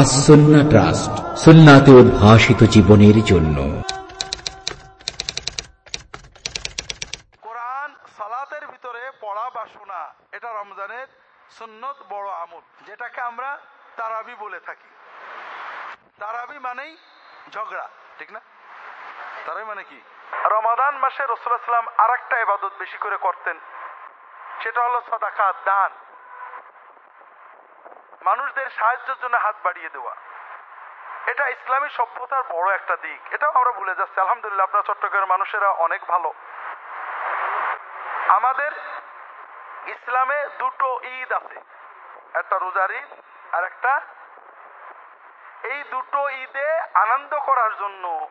আসন্না trust, সুন্নাতে উদ্ভাসিত জীবনের জন্য। কোরআন সালাতের ভিতরে পড়া বা শোনা এটা রমজানের সুন্নত বড় আমল, যেটাকে আমরা তারাবি বলে থাকি। তারাবি মানেই ঝগড়া, ঠিক না? তারাবি মানে কি? রমাদান মাসে রসুলাম আর একটা ইবাদত বেশি করে করতেন। সেটা হলো সদাকা, দান। মানুষদের সাহায্যের জন্য হাত বাড়িয়ে দেওয়া। এটা ইসলামী সভ্যতার বড় একটা দিক। এটাও আমরা ভুলে যাচ্ছি। আলহামদুলিল্লাহ, আপনার চট্টগ্রামের মানুষেরা অনেক ভালো। আমাদের ইসলামে দুটো ঈদ আছে। একটা রোজার ঈদ আর একটা এই দুটো ঈদে আনন্দ করার জন্য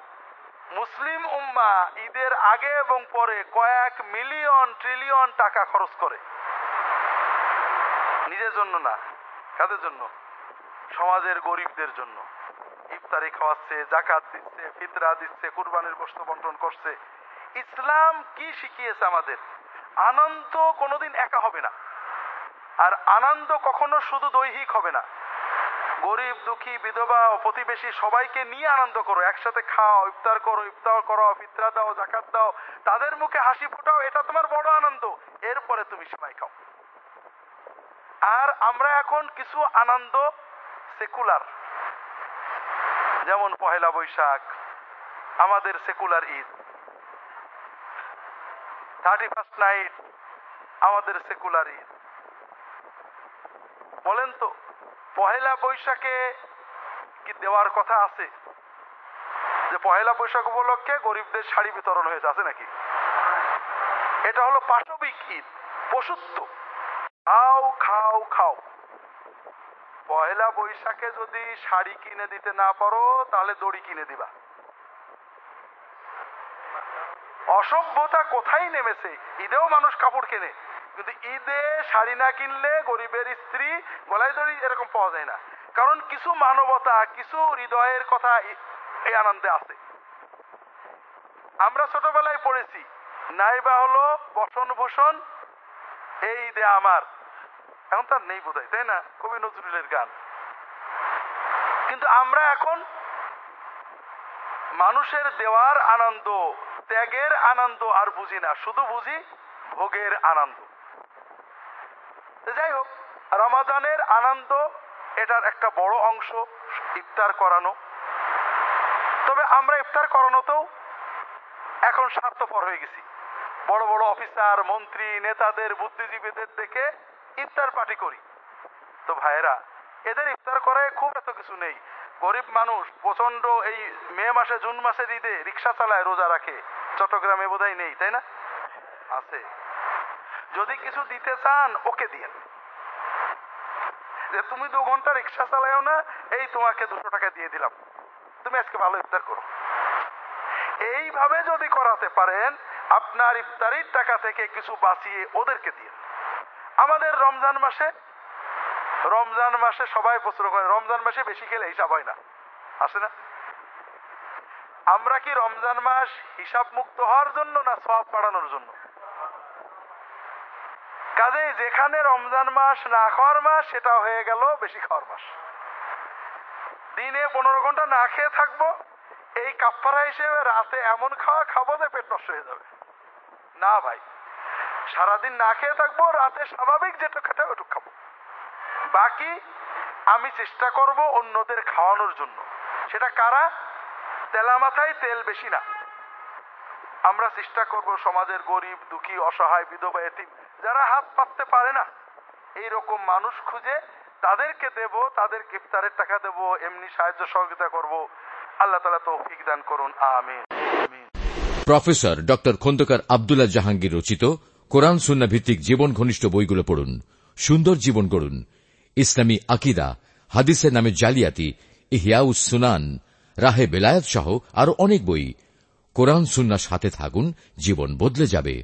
মুসলিম উম্মা ঈদের আগে এবং পরে কয়েক মিলিয়ন ট্রিলিয়ন টাকা খরচ করে। নিজের জন্য না, কাদের জন্য? সমাজের গরিবদের জন্য। ইফতারি খাওয়াচ্ছে জাকাত দিচ্ছে, ফিতরা দিচ্ছে, কুরবানির বস্তু বন্টন করছে। ইসলাম কি শিখিয়েছে আমাদের? আনন্দ কোনোদিন একা হবে না। আর আনন্দ কখনো শুধু দৈহিক হবে না। গরিব, দুঃখী, বিধবা ও প্রতিবেশী সবাইকে নিয়ে আনন্দ করো। একসাথে খাও, ইফতার করো ইফতার করো ফিতরা দাও, জাকাত দাও। তাদের মুখে হাসি ফোটাও, এটা তোমার বড় আনন্দ। এরপরে তুমি সবাই খাও। আর আমরা এখন কিছু আনন্দ সেকুলার। যেমন পহেলা বৈশাখ, আমাদের secular Eid. Thirty first night আমাদের সেকুলার ঈদ। বলেন তো পহেলা বৈশাখে কি দেওয়ার কথা আছে? যে পহেলা বৈশাখ উপলক্ষে গরিবদের শাড়ি বিতরণ হয়েছে, আছে নাকি? এটা হলো পাশবিক ঈদ, পশুত্ব। খাও খাও খাও। পয়লা বৈশাখে যদি শাড়ি কিনে দিতে না পারো, তাহলে দড়ি কিনে দিবা। অসভ্যতা কোথায় নেমেছে? ঈদেও মানুষ কাপড় কেনে। কিন্তু ঈদে শাড়ি না কিনলে গরিবের স্ত্রী গলায় দড়ি এরকম পাওয়া যায় না। কারণ কিছু মানবতা, কিছু হৃদয়ের কথা এই আনন্দে আছে। আমরা ছোটবেলায় পড়েছি, নাইবা হলো বসন ভূষণ এই ঈদে আমার। এখন তার নেই বোধ তাই না? কবি নজরুলের গান। কিন্তু আমরা এখন মানুষের দেওয়ার আনন্দ, ত্যাগের আনন্দ আর বুঝি না, শুধু বুঝি ভোগের আনন্দ। যাই হোক রমাদানের আনন্দ এটার একটা বড় অংশ ইফতার করানো। তবে আমরা ইফতার করানোতেও এখন স্বার্থপর হয়ে গেছি। বড় বড় অফিসার, মন্ত্রী, নেতাদের, বুদ্ধিজীবীদের দেখে ইফতার পার্টি করি। তো ভাইয়েরা, এদের ইফতার করে খুব এত কিছু নেই। গরিব মানুষ প্রচণ্ড এই মে মাসে, জুন মাসের ঈদে রিক্সা চালায় রোজা রাখে। চট্টগ্রামে বোধহয় নেই, তাই না? আছে। যদি কিছু দিতে চান, ওকে দিয়েন যে তুমি দু ঘণ্টা রিক্সা চালাও না, এই তোমাকে দুশো টাকা দিয়ে দিলাম। তুমি আজকে ভালো ইফতার করো। এইভাবে যদি করাতে পারেন, আপনার ইফতারির টাকা থেকে কিছু বাঁচিয়ে ওদেরকে দিয়ে আমাদের রমজান মাসে রমজান মাসে সবাই প্রশ্ন করে, রমজান মাসে বেশি খেলে হিসাব হয় না। আসে না? আমরা কি রমজান মাস হিসাব মুক্ত হওয়ার জন্য না সব বাড়ানোর জন্য? কাজেই যেখানে রমজান মাস না খাওয়ার মাস সেটা হয়ে গেল বেশি খাওয়ার মাস। দিনে পনেরো ঘণ্টা না খেয়ে থাকব, এই কাপ্পারা হিসেবে রাতে এমন খাওয়া খাব যে পেট নষ্ট হয়ে যাবে। না ভাই, সারাদিন না খেয়ে থাকব, রাতে স্বাভাবিক যেটা খেতে ওটুক খাব। বাকি আমি চেষ্টা করব অন্যদের খাওয়ানোর জন্য। সেটা কারা? তেলা মাথায় তেল বেশি না। আমরা চেষ্টা করব সমাজের গরিব, দুঃখী, অসহায়, বিধবা, এতিম, যারা হাত পাততে পারে না এই রকম মানুষ খুঁজে তাদেরকে দেব, তাদের ইফতারের টাকা দেব, এমনি সাহায্য সহযোগিতা করব। আল্লাহ তালা তৌফিক দান করুন, আমিন। প্রফেসর ডক্টর খন্দকার আবদুল্লাহ জাহাঙ্গীর রচিত কোরআন সুন্না ভিত্তিক জীবন ঘনিষ্ঠ বইগুলো পড়ুন, সুন্দর জীবন গড়ুন। ইসলামী আকিদা, হাদিসের নামে জালিয়াতি, ইহিয়াউস সুনান, রাহে বেলায়াত সহ আরও অনেক বই কোরআন সুন্নার সাথে থাকুন জীবন বদলে যাবে।